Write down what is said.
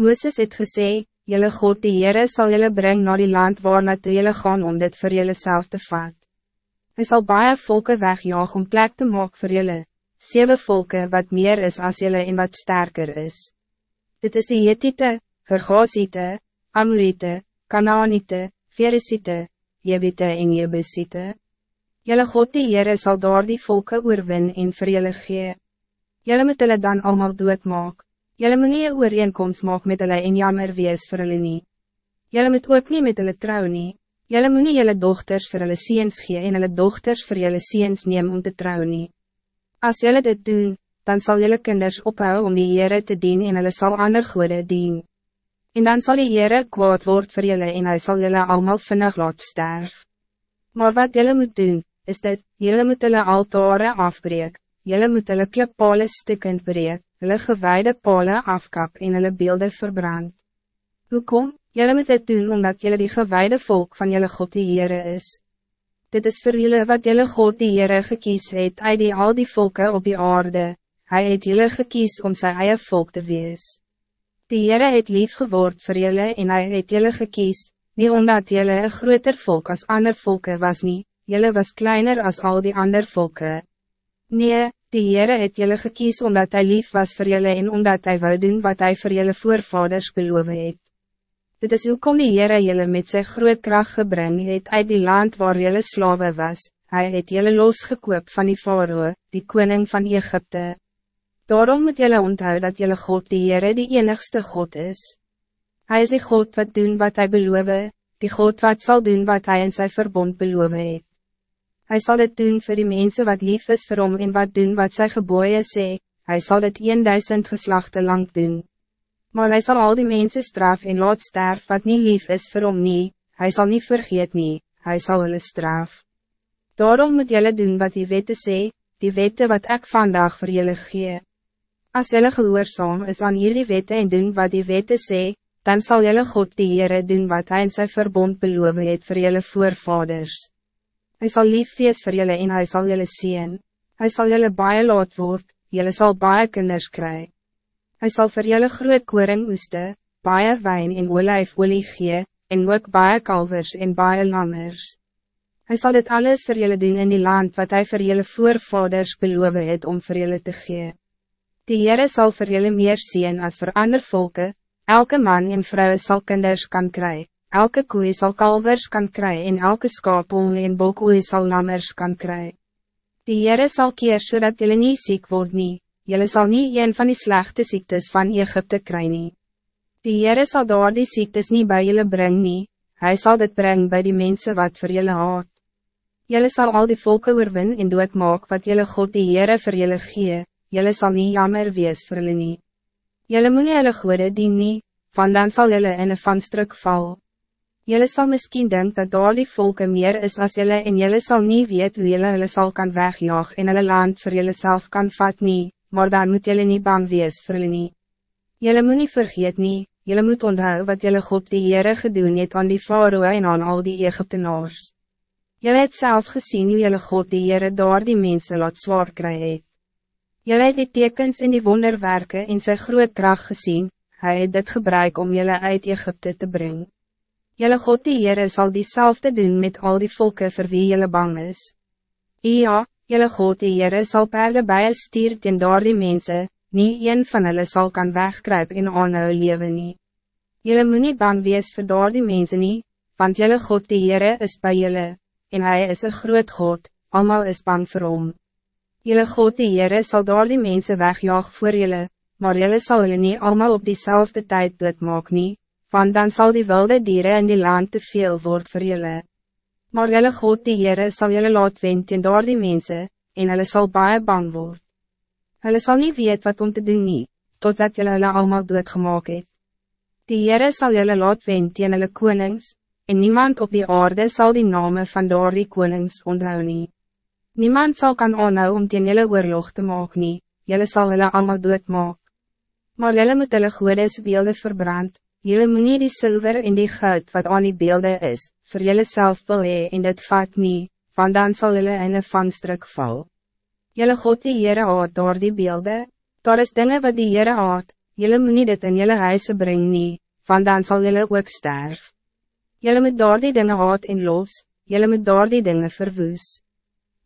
Mooses het gesê, Jelle God die Heere sal jylle brengen naar die land waar naartoe jylle gaan om dit voor jylle self te vat. Hy sal baie volke wegjaag om plek te maak voor jylle, zeven volken wat meer is als jylle en wat sterker is. Dit is die Hittite, Gergosiete, Amorite, Kanaanite, Veresite, Jebite en Jebusite. Jelle God die Heere sal daar die volke oorwin en vir jylle gee. Jelle moet hulle dan allemaal doodmaak. Jelle moet nie een ooreenkomst maak met hulle en jammer wees vir hulle nie. Jelle moet ook niet met hulle trou nie. Jelle moet nie jelle dochters vir hulle seens gee en hulle dochters vir jelle seens neem om te trou nie. As jelle dit doen, dan zal jelle kinders ophou om die Heere te dien en hulle sal ander goede dien. En dan zal die Heere kwaad word vir jelle en hy sal jelle allemaal vinnig laat sterf. Maar wat jelle moet doen, is dit, jelle moet hulle altare afbreek, jelle moet hulle klippale stikkend breek, hulle gewijde pale afkap en hulle beelden verbrand. Hoekom? Jelle moet dit doen omdat jelle die gewijde volk van jelle God die Heere is. Dit is voor jullie wat jelle God die Heere gekies het uit die al die volken op die aarde, hij het jelle gekies om zijn eie volk te wees. Die Heere het lief geword voor jullie en hij het jelle gekies, niet omdat jelle een groter volk als ander volken was niet, jelle was kleiner als al die ander volken. Nee, die Heere het jelle gekies omdat hij lief was voor jullie en omdat hij wou doen wat hij voor jullie voorvaders beloof het. Dit is hoe kom die Heere jelle met zijn groot kracht gebring het uit die land waar jelle slawe was, hij het jelle losgekoop van die Faroe, die koning van Egypte. Daarom moet jelle onthou dat jelle God die Heere die enigste God is. Hij is die God wat doen wat hij beloof, die God wat zal doen wat hij in zijn verbond beloof het. Hij zal het doen voor die mensen wat lief is voor hem en wat doen wat zijn geboeien sê, hij zal het 1000 geslachten lang doen. Maar hij zal al die mensen straf en laat sterf wat niet lief is voor hem niet, hij zal niet vergeet niet, hij zal hulle straf. Daarom moet jullie doen wat die wette sê, die wette wat ik vandaag voor jullie gee. Als jullie gehoorzaam is aan jullie wette en doen wat die wette sê, dan zal jullie God die Heere doen wat hij in zijn verbond beloof het voor jullie voorvaders. Hij zal lief wees voor jullie en hij zal jullie zien. Hij zal jullie baie laat word, jullie zal baie kinders kry. Hij zal voor jullie groot koring oeste, baie wijn en olijfolie gee, en ook baie kalvers en baie lammers. Hij zal dit alles voor jullie doen in die land wat hij voor jullie voorvaders beloof het om voor jullie te gee. Die Heere zal voor jullie meer zien als voor andere volken, elke man en vrouw zal kinders kan krijgen. Elke koe zal kalvers kan kry en elke skapel en bokoe sal lammers kan kry. Die Heere sal keer zodat jullie niet ziek word nie, jylle sal nie een van die slechte ziektes van Egypte kry nie. Die Heere sal daar die ziektes niet bij jullie bring nie, hy sal dit bring bij die mensen wat voor jullie haat. Jylle sal al die volken oorwin en maak wat jullie God die Heere vir jullie gee, jylle sal nie jammer wees vir jullie nie. Jylle moet nie hulle goede dien nie, van dan sal jylle in een vanstruk val. Jelle zal misschien denken dat daar die volken meer is als jelle en jelle zal niet weten hoe jelle hulle zal kan wegjaag en hulle land voor jelle zelf kan vat nie, maar dan moet jelle niet bang wees vir hulle nie. Jelle moet niet vergeet nie, jelle moet onthou wat jelle God die Heere gedoen het aan die Faroe en aan al die Egyptenaars. Jelle het zelf gezien hoe jelle God die Heere daar die mensen laat zwaar kry het. Jelle het die tekens in die wonderwerken in zijn groot kracht gezien, hij het dit gebruik om jelle uit Egypte te brengen. Jelle God die Heere sal diezelfde doen met al die volken voor wie jelle bang is. Ja, jelle God die Heere sal perde bij een stier ten daar die mense, nie een van hulle sal kan wegkruip en aanhou lewe nie. Jelle moet nie bang wees vir daar die mense nie, want jelle God die Heere is bij jelle, en hij is een groot God, allemaal is bang vir hom. Jelle God die Heere sal daar die mense wegjaag voor jelle, maar jelle sal hulle nie allemaal op diezelfde tijd doodmaak nie, want dan zal die wilde dieren in die land te veel worden voor jullie. Maar jullie God die Heere sal jullie laat wend in door die mense, en hulle sal baie bang word. Hulle sal niet weet wat om te doen nie, totdat jullie hulle allemaal doodgemaak het. Die Heere sal jullie laat wend in hulle konings, en niemand op die aarde zal die name van door die konings onthou nie. Niemand zal kan aanhou om teen jullie oorlog te maak nie, jullie sal hulle allemaal doodmaak. Maar jullie moet hulle goedes beelde verbrand, Jullie moet nie die zilver en die goud wat aan die beelden is, voor jullie zelf wil hee en dit vat nie, want dan sal jullie in een vangstruk val. Jullie God die Heere haat door die beelden, daar is dingen wat die Heere haat, Jelle moet nie dit in jelle huise bring nie, want dan sal jelle ook sterf. Jelle moet daar die dinge haat en los, jelle moet daar die dinge verwoes.